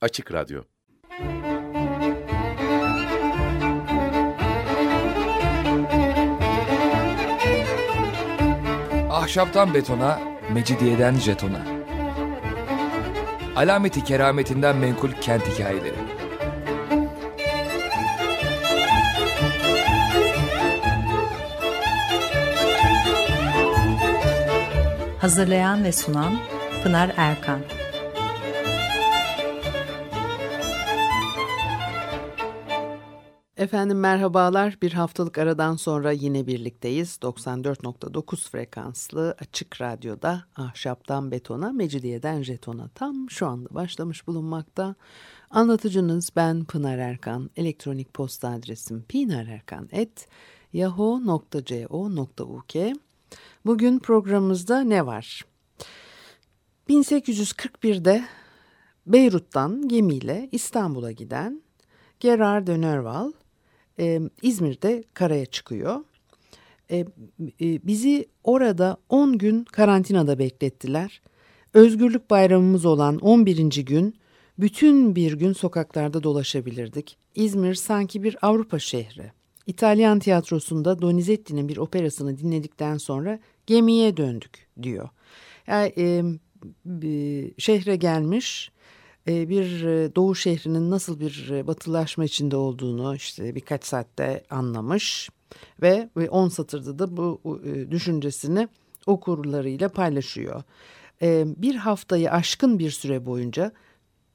Açık Radyo Ahşaptan betona, mecidiyeden jetona. Alameti kerametinden menkul kent hikayeleri. Hazırlayan ve sunan Pınar Erkan. Efendim merhabalar. Bir haftalık aradan sonra yine birlikteyiz. 94.9 frekanslı açık radyoda ahşaptan betona, mecidiyeden jetona tam şu anda başlamış bulunmakta. Anlatıcınız ben Pınar Erkan. Elektronik posta adresim pinarerkan.yahoo.co.uk Bugün programımızda ne var? 1841'de Beyrut'tan gemiyle İstanbul'a giden Gerard de Nerval e, İzmir'de karaya çıkıyor. E, e, bizi orada 10 gün karantinada beklettiler. Özgürlük bayramımız olan 11. gün bütün bir gün sokaklarda dolaşabilirdik. İzmir sanki bir Avrupa şehri. İtalyan tiyatrosunda Donizetti'nin bir operasını dinledikten sonra gemiye döndük diyor. Yani, e, şehre gelmiş bir e, doğu şehrinin nasıl bir e, batılaşma içinde olduğunu işte birkaç saatte anlamış ve 10 satırda da bu düşüncesini okurlarıyla paylaşıyor. Bir haftayı aşkın bir süre boyunca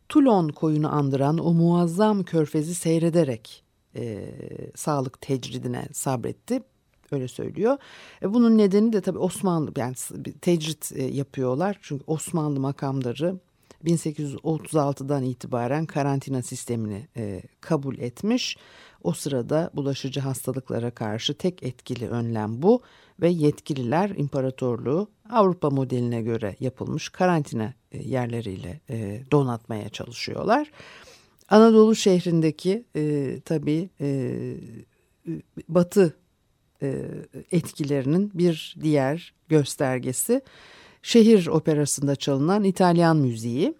Toulon koyunu andıran o muazzam körfezi seyrederek e, sağlık tecridine sabretti. Öyle söylüyor. E, bunun nedeni de tabii Osmanlı yani tecrit e, yapıyorlar. Çünkü Osmanlı makamları 1836'dan itibaren karantina sistemini e, kabul etmiş. O sırada bulaşıcı hastalıklara karşı tek etkili önlem bu ve yetkililer imparatorluğu Avrupa modeline göre yapılmış karantina e, yerleriyle e, donatmaya çalışıyorlar. Anadolu şehrindeki e, tabii e, batı e, etkilerinin bir diğer göstergesi şehir operasında çalınan İtalyan müziği.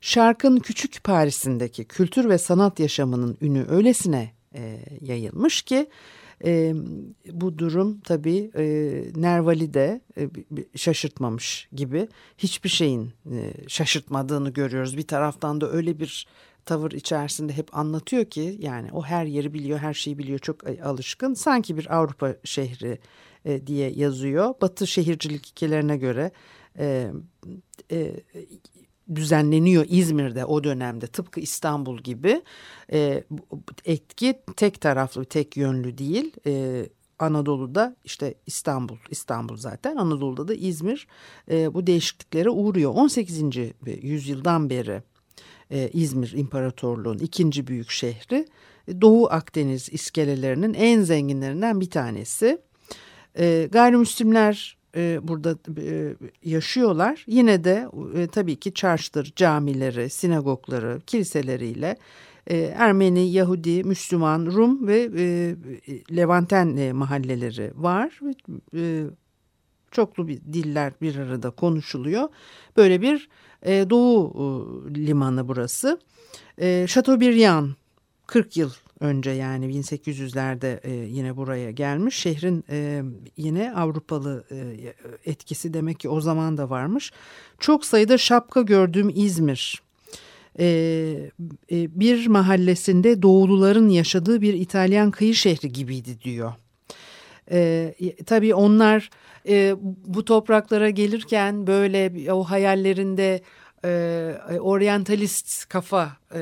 Şarkın küçük Paris'indeki kültür ve sanat yaşamının ünü öylesine e, yayılmış ki e, bu durum tabii e, Nerval'i de e, şaşırtmamış gibi hiçbir şeyin e, şaşırtmadığını görüyoruz. Bir taraftan da öyle bir tavır içerisinde hep anlatıyor ki yani o her yeri biliyor, her şeyi biliyor, çok alışkın. Sanki bir Avrupa şehri e, diye yazıyor. Batı şehircilik hikayelerine göre e, e, düzenleniyor İzmir'de o dönemde tıpkı İstanbul gibi e, etki tek taraflı tek yönlü değil e, Anadolu'da işte İstanbul İstanbul zaten Anadolu'da da İzmir e, bu değişikliklere uğruyor 18. yüzyıldan beri e, İzmir İmparatorluğu'nun ikinci büyük şehri Doğu Akdeniz iskelelerinin en zenginlerinden bir tanesi e, gayrimüslimler e, burada e, yaşıyorlar. Yine de e, tabii ki çarşıdır, camileri, sinagogları, kiliseleriyle e, Ermeni, Yahudi, Müslüman, Rum ve e, Levanten e, mahalleleri var. E, çoklu bir diller bir arada konuşuluyor. Böyle bir e, doğu e, limanı burası. E, Chateaubriand 40 yıl önce yani 1800'lerde e, yine buraya gelmiş. Şehrin e, yine Avrupalı e, etkisi demek ki o zaman da varmış. Çok sayıda şapka gördüğüm İzmir. E, e, bir mahallesinde doğuluların yaşadığı bir İtalyan kıyı şehri gibiydi diyor. E, tabii onlar e, bu topraklara gelirken böyle o hayallerinde e, oryantalist kafa e,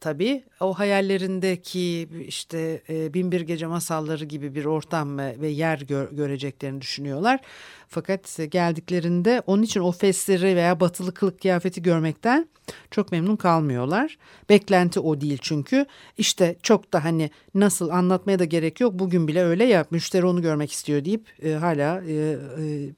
tabii o hayallerindeki işte e, Binbir Gece masalları gibi bir ortam ve, ve yer gör, göreceklerini düşünüyorlar. Fakat geldiklerinde onun için o fesleri veya batılı kılık kıyafeti görmekten çok memnun kalmıyorlar. Beklenti o değil çünkü işte çok da hani nasıl anlatmaya da gerek yok bugün bile öyle ya müşteri onu görmek istiyor deyip e, hala e, e,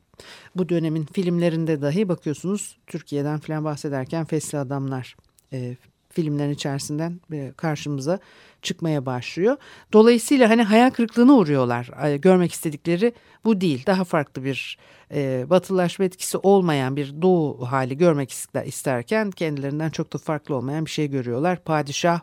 bu dönemin filmlerinde dahi bakıyorsunuz Türkiye'den falan bahsederken Fesli Adamlar e, filmlerin içerisinden e, karşımıza çıkmaya başlıyor. Dolayısıyla hani hayal kırıklığına uğruyorlar. Görmek istedikleri bu değil. Daha farklı bir e, batılaşma etkisi olmayan bir doğu hali görmek isterken kendilerinden çok da farklı olmayan bir şey görüyorlar. Padişah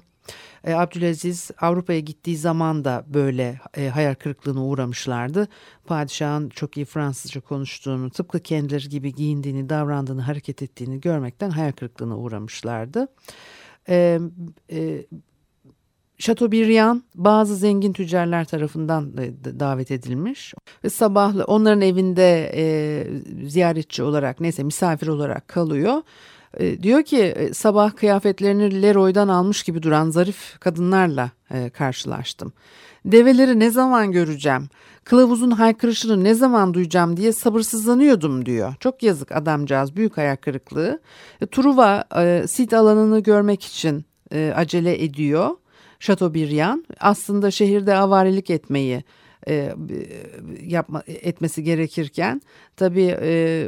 e, Abdülaziz Avrupa'ya gittiği zaman da böyle e, hayal kırıklığına uğramışlardı. Padişahın çok iyi Fransızca konuştuğunu, tıpkı kendileri gibi giyindiğini, davrandığını, hareket ettiğini görmekten hayal kırıklığına uğramışlardı. E, e, Chateaubriand bazı zengin tüccarlar tarafından davet edilmiş ve sabah onların evinde e, ziyaretçi olarak neyse misafir olarak kalıyor. E, diyor ki e, sabah kıyafetlerini Leroy'dan almış gibi duran zarif kadınlarla e, karşılaştım. Develeri ne zaman göreceğim, kılavuzun haykırışını ne zaman duyacağım diye sabırsızlanıyordum diyor. Çok yazık adamcağız büyük ayak kırıklığı. E, Truva sit alanını görmek için acele ediyor. Chateaubriand aslında şehirde avarilik etmeyi e, yapma etmesi gerekirken tabii e,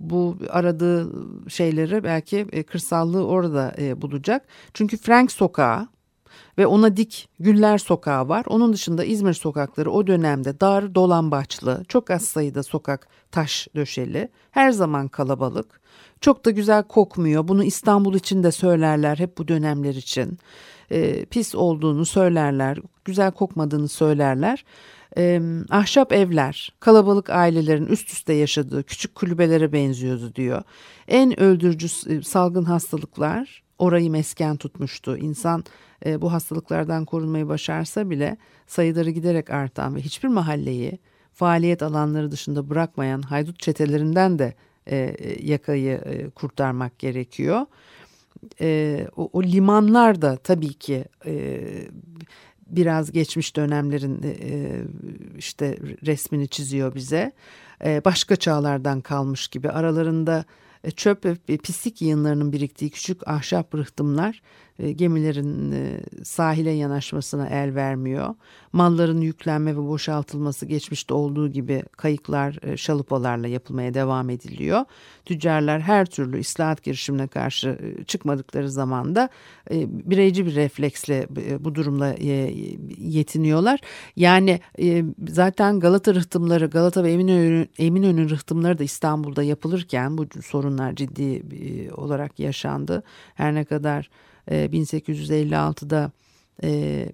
bu aradığı şeyleri belki e, kırsallığı orada e, bulacak. Çünkü Frank Sokağı ve ona dik Güller Sokağı var. Onun dışında İzmir sokakları o dönemde dar dolambaçlı, çok az sayıda sokak taş döşeli, her zaman kalabalık. Çok da güzel kokmuyor. Bunu İstanbul için de söylerler hep bu dönemler için. E, pis olduğunu söylerler, güzel kokmadığını söylerler e, ahşap evler, kalabalık ailelerin üst üste yaşadığı küçük kulübelere benziyordu diyor. En öldürücü e, salgın hastalıklar orayı mesken tutmuştu. İnsan e, bu hastalıklardan korunmayı başarsa bile sayıları giderek artan ve hiçbir mahalleyi faaliyet alanları dışında bırakmayan haydut çetelerinden de e, yakayı e, kurtarmak gerekiyor. E, o, o limanlar da tabii ki e, biraz geçmiş dönemlerin e, e, işte resmini çiziyor bize. E, başka çağlardan kalmış gibi aralarında çöp ve pislik yığınlarının biriktiği küçük ahşap rıhtımlar gemilerin e, sahile yanaşmasına el vermiyor. Malların yüklenme ve boşaltılması geçmişte olduğu gibi kayıklar, e, şalupalarla yapılmaya devam ediliyor. Tüccarlar her türlü islahat girişimine karşı çıkmadıkları zaman da bireyci bir refleksle bu durumla yetiniyorlar. Yani zaten Galata rıhtımları, Galata ve Eminönü, Eminönü rıhtımları da İstanbul'da yapılırken bu sorunlar ciddi olarak yaşandı. Her ne kadar 1856'da e,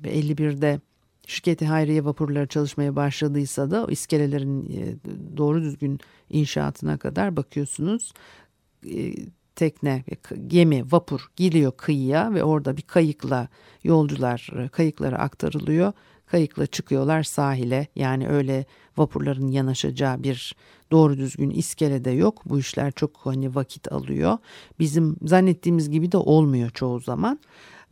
ve 51'de şirketi Hayriye vapurları çalışmaya başladıysa da o iskelelerin e, doğru düzgün inşaatına kadar bakıyorsunuz e, tekne, gemi, vapur geliyor kıyıya ve orada bir kayıkla yolcular kayıklara aktarılıyor. Kayıkla çıkıyorlar sahile yani öyle vapurların yanaşacağı bir doğru düzgün iskele de yok. Bu işler çok hani vakit alıyor. Bizim zannettiğimiz gibi de olmuyor çoğu zaman.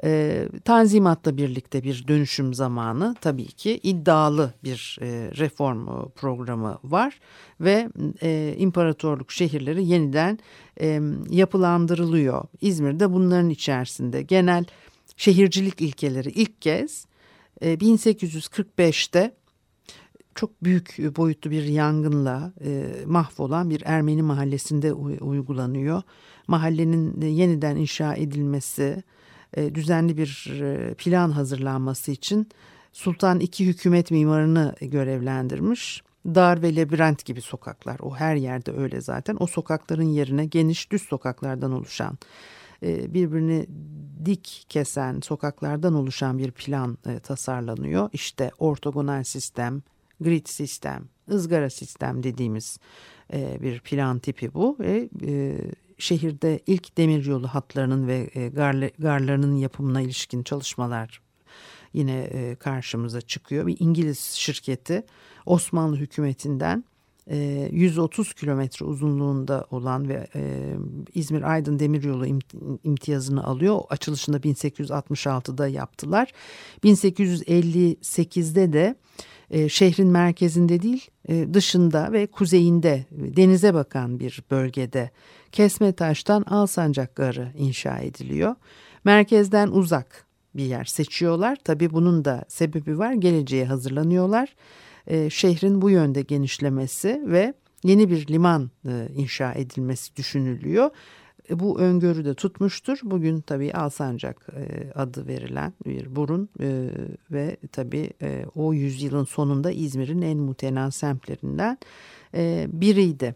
E, tanzimatla birlikte bir dönüşüm zamanı tabii ki iddialı bir e, reform programı var ve e, imparatorluk şehirleri yeniden e, yapılandırılıyor. İzmir'de bunların içerisinde genel şehircilik ilkeleri ilk kez e, 1845'te çok büyük boyutlu bir yangınla e, mahvolan bir Ermeni mahallesinde uygulanıyor. Mahallenin e, yeniden inşa edilmesi, e, düzenli bir plan hazırlanması için Sultan iki hükümet mimarını görevlendirmiş. Dar ve labirent gibi sokaklar, o her yerde öyle zaten. O sokakların yerine geniş düz sokaklardan oluşan, birbirini dik kesen sokaklardan oluşan bir plan e, tasarlanıyor. İşte ortogonal sistem, grid sistem, ızgara sistem dediğimiz e, bir plan tipi bu ve e, şehirde ilk demiryolu hatlarının ve e, garlarının yapımına ilişkin çalışmalar yine e, karşımıza çıkıyor. Bir İngiliz şirketi Osmanlı hükümetinden 130 e, kilometre uzunluğunda olan ve e, İzmir-Aydın Demiryolu imtiyazını alıyor. Açılışını 1866'da yaptılar. 1858'de de e, şehrin merkezinde değil dışında ve kuzeyinde denize bakan bir bölgede Kesme Taş'tan Alsancak Garı inşa ediliyor. Merkezden uzak bir yer seçiyorlar. Tabii bunun da sebebi var. Geleceğe hazırlanıyorlar e, şehrin bu yönde genişlemesi ve yeni bir liman e, inşa edilmesi düşünülüyor. bu öngörü de tutmuştur. Bugün tabii Alsancak e, adı verilen bir burun e, ve tabii e, o yüzyılın sonunda İzmir'in en mutenan semtlerinden e, biriydi.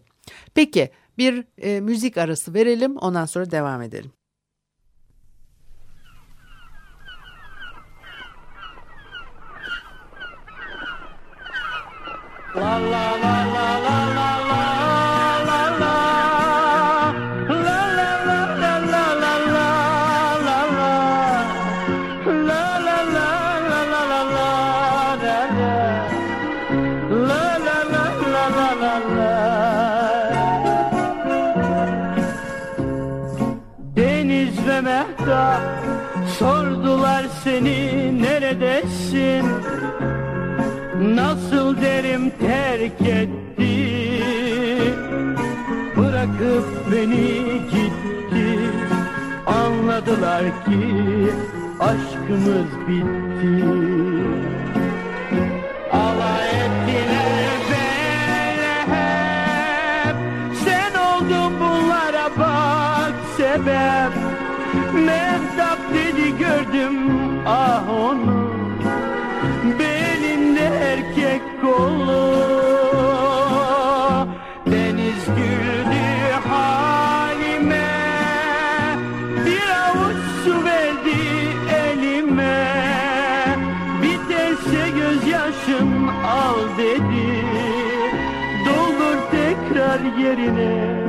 Peki bir e, müzik arası verelim ondan sonra devam edelim. La la la Nasıl derim terk etti? Bırakıp beni gitti. Anladılar ki aşkımız bitti. Alay ettiler beni. Hep Sen oldun bunlara bak sebep. Mehtap dedi gördüm ah onu Deniz güldü halime. Bir avuç su verdi elime. Biterse gözyaşın al dedi. Doldur tekrar yerine.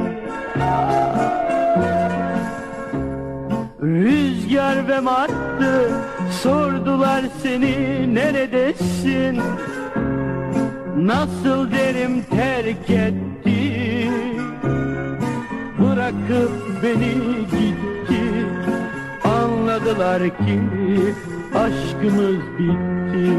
Rüzgar ve marttı sordular seni neredesin Nasıl derim terk etti? Bırakıp beni gitti. Anladılar ki aşkımız bitti.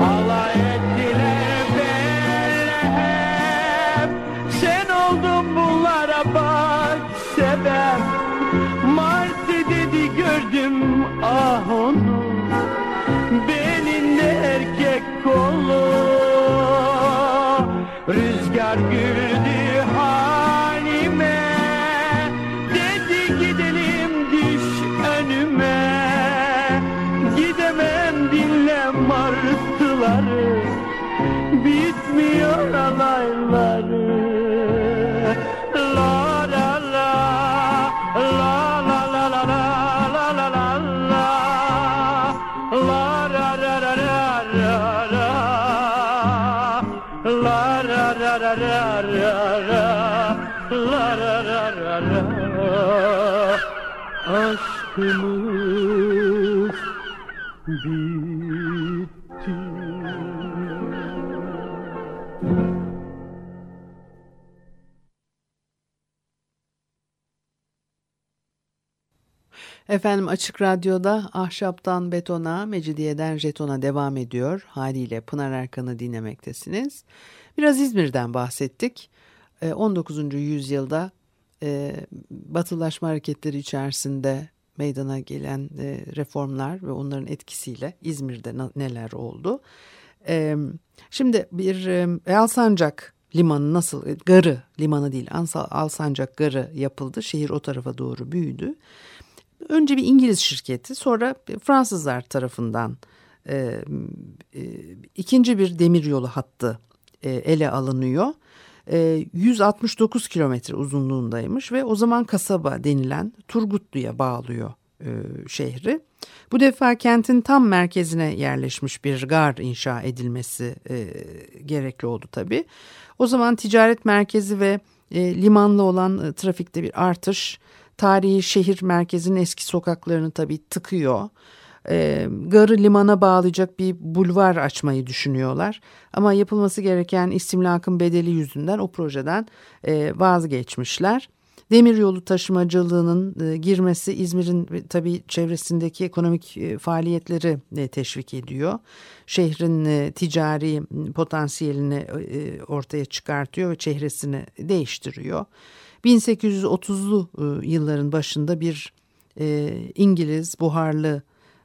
Alay ettiler beni hep. Sen oldun bunlara bak sebep. Gördüm ah onu Efendim Açık Radyo'da Ahşaptan Betona, Mecidiyeden Jeton'a devam ediyor. Haliyle Pınar Erkan'ı dinlemektesiniz. Biraz İzmir'den bahsettik. 19. Ee, yüzyılda e, batılaşma hareketleri içerisinde meydana gelen e, reformlar ve onların etkisiyle İzmir'de neler oldu? E, şimdi bir e, Alsancak limanı nasıl, garı limanı değil Alsancak garı yapıldı. Şehir o tarafa doğru büyüdü. Önce bir İngiliz şirketi sonra Fransızlar tarafından e, e, ikinci bir demiryolu hattı e, ele alınıyor. 169 e, kilometre uzunluğundaymış ve o zaman kasaba denilen Turgutlu'ya bağlıyor e, şehri. Bu defa kentin tam merkezine yerleşmiş bir gar inşa edilmesi e, gerekli oldu tabii. O zaman ticaret merkezi ve e, limanlı olan e, trafikte bir artış tarihi şehir merkezinin eski sokaklarını tabii tıkıyor e, garı limana bağlayacak bir bulvar açmayı düşünüyorlar. Ama yapılması gereken istimlakın bedeli yüzünden o projeden e, vazgeçmişler. Demiryolu taşımacılığının e, girmesi İzmir'in tabii çevresindeki ekonomik e, faaliyetleri e, teşvik ediyor. Şehrin e, ticari potansiyelini e, ortaya çıkartıyor ve çehresini değiştiriyor. 1830'lu e, yılların başında bir e, İngiliz buharlı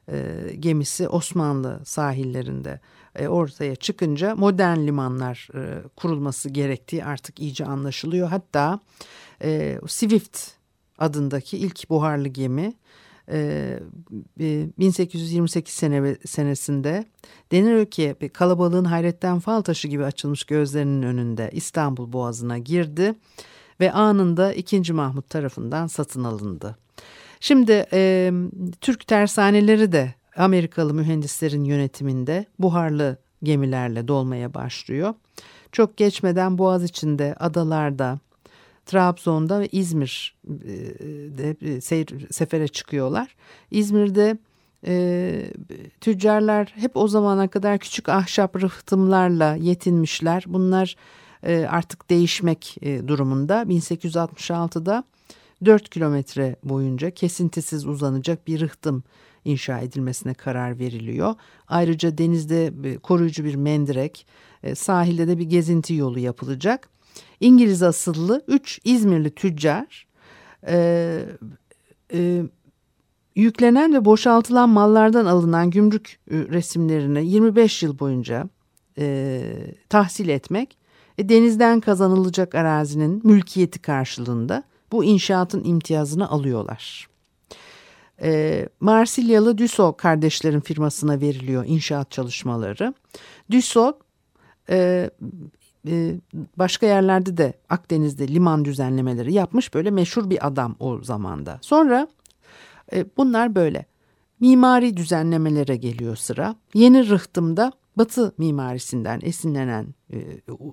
e, gemisi Osmanlı sahillerinde e, ortaya çıkınca modern limanlar e, kurulması gerektiği artık iyice anlaşılıyor. Hatta E, Swift adındaki ilk buharlı gemi e, 1828 sene, senesinde denir ki kalabalığın hayretten fal taşı gibi açılmış gözlerinin önünde İstanbul Boğazı'na girdi ve anında 2. Mahmut tarafından satın alındı. Şimdi e, Türk tersaneleri de Amerikalı mühendislerin yönetiminde buharlı gemilerle dolmaya başlıyor. Çok geçmeden Boğaz içinde adalarda, Trabzon'da ve İzmir'de seyir, sefere çıkıyorlar. İzmir'de e, tüccarlar hep o zamana kadar küçük ahşap rıhtımlarla yetinmişler. Bunlar e, artık değişmek e, durumunda. 1866'da 4 kilometre boyunca kesintisiz uzanacak bir rıhtım inşa edilmesine karar veriliyor. Ayrıca denizde e, koruyucu bir mendirek, sahilde de bir gezinti yolu yapılacak. İngiliz asıllı 3 İzmirli tüccar e, e, yüklenen ve boşaltılan mallardan alınan gümrük resimlerini 25 yıl boyunca e, tahsil etmek, e, denizden kazanılacak arazinin mülkiyeti karşılığında bu inşaatın imtiyazını alıyorlar. E, Marsilyalı Düso kardeşlerin firmasına veriliyor inşaat çalışmaları. Düso e, e, başka yerlerde de Akdeniz'de liman düzenlemeleri yapmış böyle meşhur bir adam o zamanda. Sonra e, bunlar böyle mimari düzenlemelere geliyor sıra. Yeni rıhtımda Batı mimarisinden esinlenen e,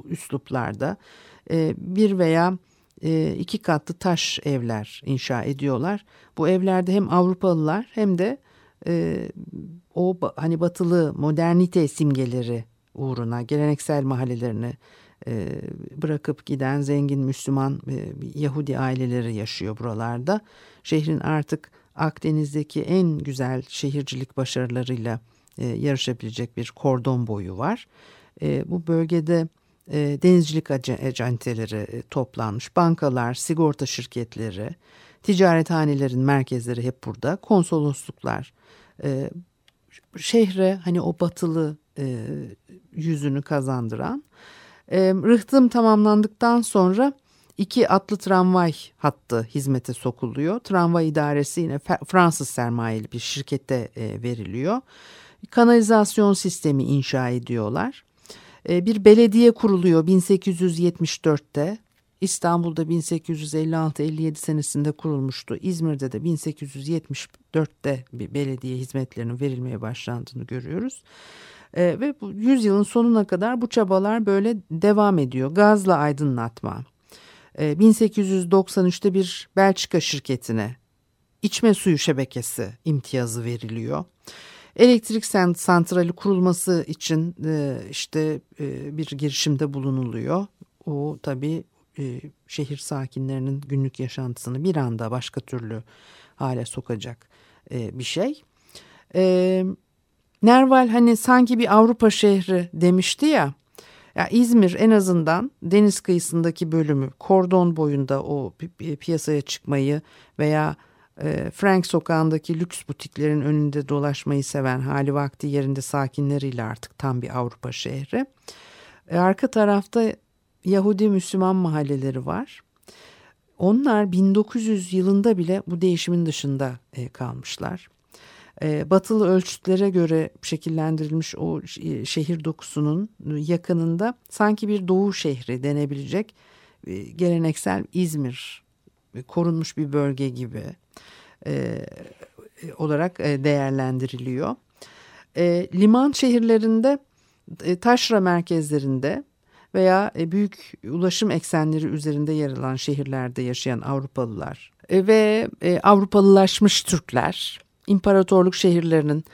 üsluplarda e, bir veya e, iki katlı taş evler inşa ediyorlar. Bu evlerde hem Avrupalılar hem de e, o hani batılı modernite simgeleri uğruna geleneksel mahallelerini e, bırakıp giden zengin Müslüman e, Yahudi aileleri yaşıyor buralarda. Şehrin artık Akdeniz'deki en güzel şehircilik başarılarıyla e, yarışabilecek bir kordon boyu var. E, bu bölgede e, denizcilik acenteleri toplanmış, bankalar, sigorta şirketleri, ticarethanelerin merkezleri hep burada, konsolosluklar. Şehre hani o batılı yüzünü kazandıran. Rıhtım tamamlandıktan sonra iki atlı tramvay hattı hizmete sokuluyor. Tramvay idaresi yine Fransız sermayeli bir şirkete veriliyor. Kanalizasyon sistemi inşa ediyorlar. E, bir belediye kuruluyor 1874'te. İstanbul'da 1856-57 senesinde kurulmuştu. İzmir'de de 1874'te bir belediye hizmetlerinin verilmeye başlandığını görüyoruz. E, ve bu yüzyılın sonuna kadar bu çabalar böyle devam ediyor. Gazla aydınlatma. E, 1893'te bir Belçika şirketine içme suyu şebekesi imtiyazı veriliyor. Elektrik santrali kurulması için e, işte e, bir girişimde bulunuluyor. O tabii e, şehir sakinlerinin günlük yaşantısını bir anda başka türlü hale sokacak bir şey. E, Nerval hani sanki bir Avrupa şehri demişti ya. Ya İzmir en azından deniz kıyısındaki bölümü kordon boyunda o piyasaya çıkmayı veya Frank sokağındaki lüks butiklerin önünde dolaşmayı seven hali vakti yerinde sakinleriyle artık tam bir Avrupa şehri. E, arka tarafta Yahudi Müslüman mahalleleri var. Onlar 1900 yılında bile bu değişimin dışında e, kalmışlar. E, batılı ölçütlere göre şekillendirilmiş o e, şehir dokusunun yakınında sanki bir doğu şehri denebilecek e, geleneksel İzmir korunmuş bir bölge gibi olarak değerlendiriliyor. liman şehirlerinde taşra merkezlerinde veya büyük ulaşım eksenleri üzerinde yer alan şehirlerde yaşayan Avrupalılar ve Avrupalılaşmış Türkler imparatorluk şehirlerinin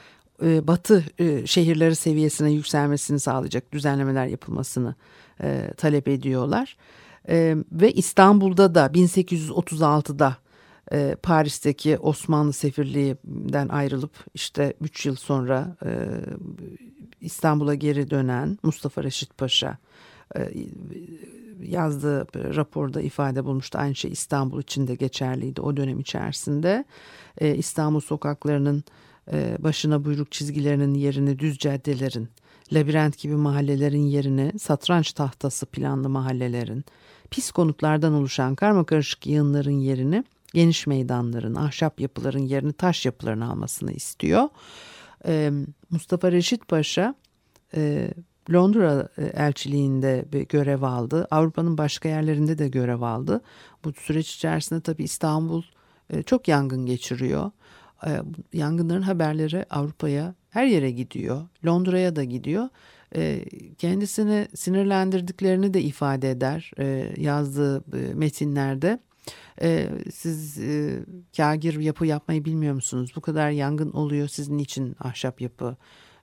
e, batı e, şehirleri seviyesine yükselmesini sağlayacak düzenlemeler yapılmasını e, talep ediyorlar. E, ve İstanbul'da da 1836'da e, Paris'teki Osmanlı Sefirliği'nden ayrılıp işte 3 yıl sonra e, İstanbul'a geri dönen Mustafa Reşit Paşa e, yazdığı raporda ifade bulmuştu. Aynı şey İstanbul için de geçerliydi o dönem içerisinde. E, İstanbul sokaklarının e, başına buyruk çizgilerinin yerini düz caddelerin labirent gibi mahallelerin yerine satranç tahtası planlı mahallelerin, pis konutlardan oluşan karmakarışık yığınların yerini geniş meydanların, ahşap yapıların yerini taş yapıların almasını istiyor. Ee, Mustafa Reşit Paşa e, Londra elçiliğinde bir görev aldı. Avrupa'nın başka yerlerinde de görev aldı. Bu süreç içerisinde tabii İstanbul e, çok yangın geçiriyor. E, yangınların haberleri Avrupa'ya her yere gidiyor. Londra'ya da gidiyor. Kendisini sinirlendirdiklerini de ifade eder yazdığı metinlerde. Siz kagir yapı yapmayı bilmiyor musunuz? Bu kadar yangın oluyor sizin için ahşap yapı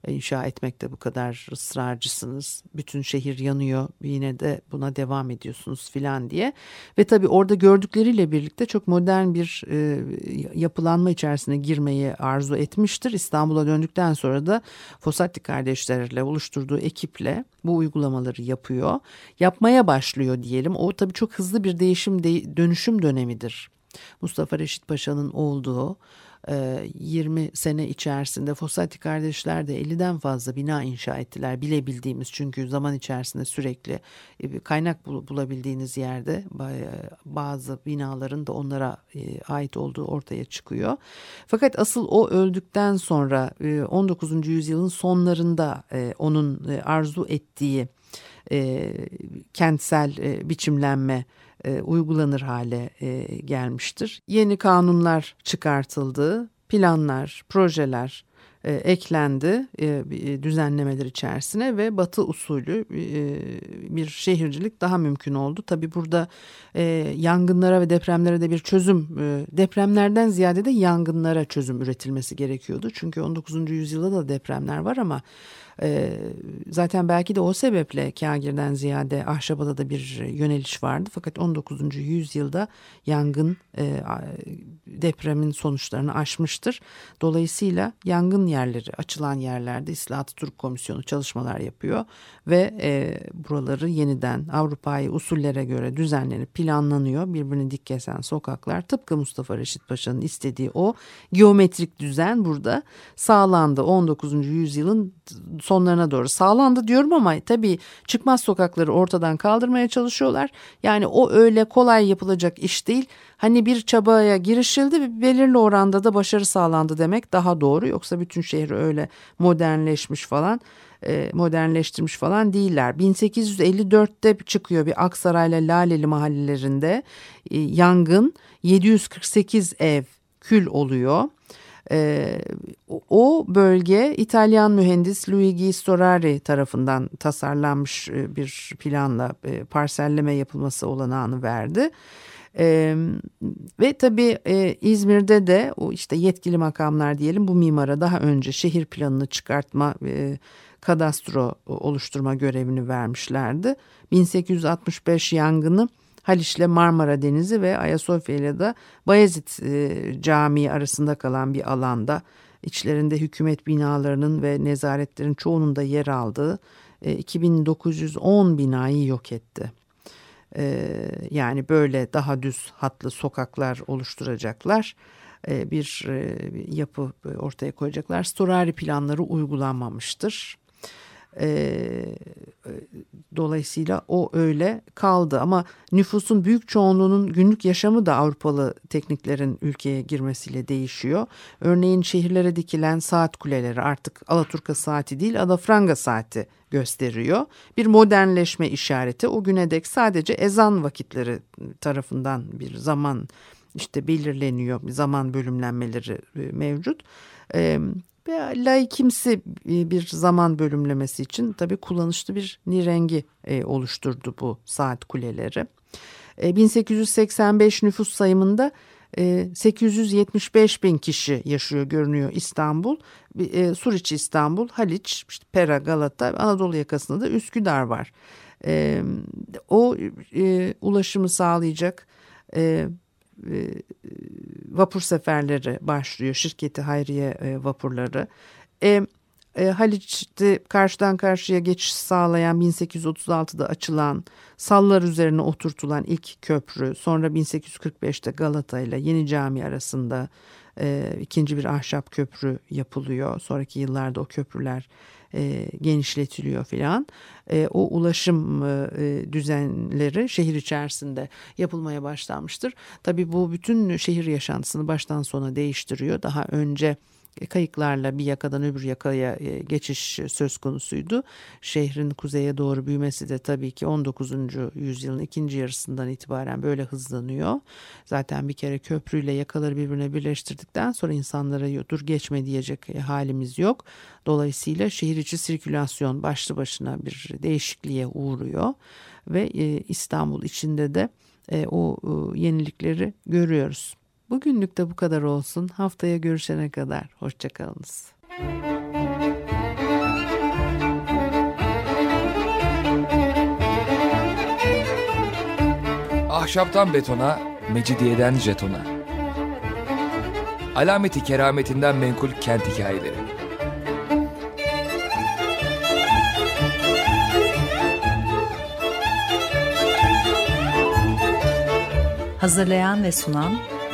inşa etmekte bu kadar ısrarcısınız. Bütün şehir yanıyor yine de buna devam ediyorsunuz filan diye. Ve tabii orada gördükleriyle birlikte çok modern bir e, yapılanma içerisine girmeyi arzu etmiştir. İstanbul'a döndükten sonra da Fossati kardeşlerle oluşturduğu ekiple bu uygulamaları yapıyor. Yapmaya başlıyor diyelim. O tabii çok hızlı bir değişim de, dönüşüm dönemidir. Mustafa Reşit Paşa'nın olduğu 20 e, sene içerisinde Fossati kardeşler de 50'den fazla bina inşa ettiler bilebildiğimiz çünkü zaman içerisinde sürekli e, kaynak bulabildiğiniz yerde bazı binaların da onlara e, ait olduğu ortaya çıkıyor. Fakat asıl o öldükten sonra 19. yüzyılın sonlarında onun arzu ettiği kentsel biçimlenme e, uygulanır hale e, gelmiştir. Yeni kanunlar çıkartıldı, planlar, projeler e, eklendi e, e, düzenlemeler içerisine ve batı usulü e, bir şehircilik daha mümkün oldu. Tabi burada e, yangınlara ve depremlere de bir çözüm e, depremlerden ziyade de yangınlara çözüm üretilmesi gerekiyordu. Çünkü 19. yüzyılda da depremler var ama e, zaten belki de o sebeple kagirden ziyade ahşabada da bir yöneliş vardı. Fakat 19. yüzyılda yangın e, depremin sonuçlarını aşmıştır. Dolayısıyla yangın yerleri açılan yerlerde İslahat Türk Komisyonu çalışmalar yapıyor ve e, buraları yeniden Avrupa'yı usullere göre düzenlenip planlanıyor. Birbirini dik kesen sokaklar tıpkı Mustafa Reşit Paşa'nın istediği o geometrik düzen burada sağlandı. 19. yüzyılın sonlarına doğru sağlandı diyorum ama tabii çıkmaz sokakları ortadan kaldırmaya çalışıyorlar. Yani o öyle kolay yapılacak iş değil. Hani bir çabaya girişildi ve belirli oranda da başarı sağlandı demek daha doğru. Yoksa bütün şehir öyle modernleşmiş falan e, modernleştirmiş falan değiller. 1854'te çıkıyor bir Aksaray'la Laleli mahallelerinde e, yangın 748 ev kül oluyor. E, o bölge İtalyan mühendis Luigi Storari tarafından tasarlanmış e, bir planla e, parselleme yapılması olanağını verdi. Ee, ve tabii e, İzmir'de de o işte yetkili makamlar diyelim bu mimara daha önce şehir planını çıkartma, e, kadastro oluşturma görevini vermişlerdi. 1865 yangını Haliç'le Marmara Denizi ve Ayasofya ile de Bayezid e, Camii arasında kalan bir alanda içlerinde hükümet binalarının ve nezaretlerin çoğunun da yer aldığı e, 2910 binayı yok etti. E, yani böyle daha düz hatlı sokaklar oluşturacaklar e, bir e, yapı ortaya koyacaklar. Storari planları uygulanmamıştır. E, dolayısıyla o öyle kaldı ama nüfusun büyük çoğunluğunun günlük yaşamı da Avrupalı tekniklerin ülkeye girmesiyle değişiyor. Örneğin şehirlere dikilen saat kuleleri artık Alaturka saati değil Alafranga saati gösteriyor. Bir modernleşme işareti o güne dek sadece ezan vakitleri tarafından bir zaman işte belirleniyor zaman bölümlenmeleri mevcut. Ve laikimsi bir zaman bölümlemesi için tabii kullanışlı bir nirengi e, oluşturdu bu saat kuleleri. 1885 e, nüfus sayımında 875 e, bin kişi yaşıyor görünüyor İstanbul. Suriçi İstanbul, Haliç, işte Pera, Galata, Anadolu yakasında da Üsküdar var. O ulaşımı sağlayacak e, vapur seferleri başlıyor. Şirketi Hayriye e, vapurları. E, e, Haliç'te karşıdan karşıya geçiş sağlayan 1836'da açılan sallar üzerine oturtulan ilk köprü sonra 1845'te Galata ile Yeni Cami arasında e, ikinci bir ahşap köprü yapılıyor. Sonraki yıllarda o köprüler e, genişletiliyor filan. E, o ulaşım e, düzenleri şehir içerisinde yapılmaya başlanmıştır. Tabii bu bütün şehir yaşantısını baştan sona değiştiriyor. Daha önce kayıklarla bir yakadan öbür yakaya e, geçiş söz konusuydu. Şehrin kuzeye doğru büyümesi de tabii ki 19. yüzyılın ikinci yarısından itibaren böyle hızlanıyor. Zaten bir kere köprüyle yakaları birbirine birleştirdikten sonra insanlara dur geçme diyecek e, halimiz yok. Dolayısıyla şehir içi sirkülasyon başlı başına bir değişikliğe uğruyor ve e, İstanbul içinde de o yenilikleri görüyoruz. Bugünlük de bu kadar olsun. Haftaya görüşene kadar hoşçakalınız. Ahşaptan betona, mecidiyeden jetona. Alameti kerametinden menkul kent hikayeleri. Hazırlayan ve sunan